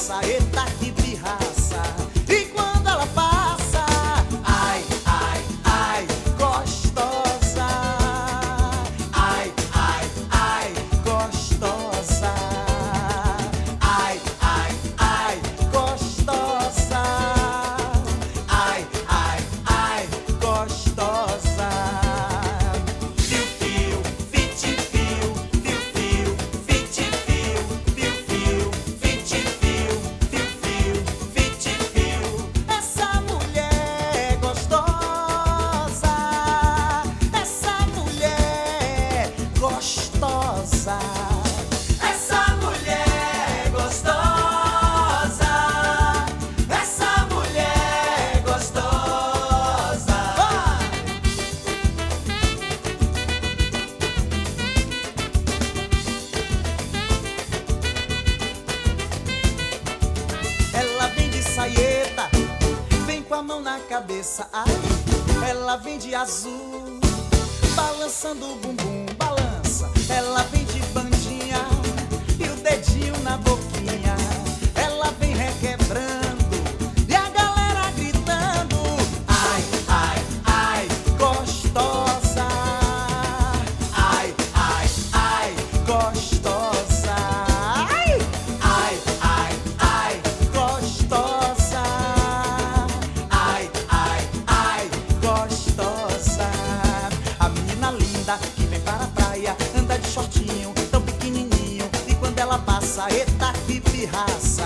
saeta que a mão na cabeça. Ai, ela vem de azul, balançando o bumbum, balança. Ela vem de bandinha e o dedinho na boquinha. Ela vem requebrando e a galera gritando. Ai, ai, ai, gostosa. Ai, ai, ai, gostosa. Eita que pirraça.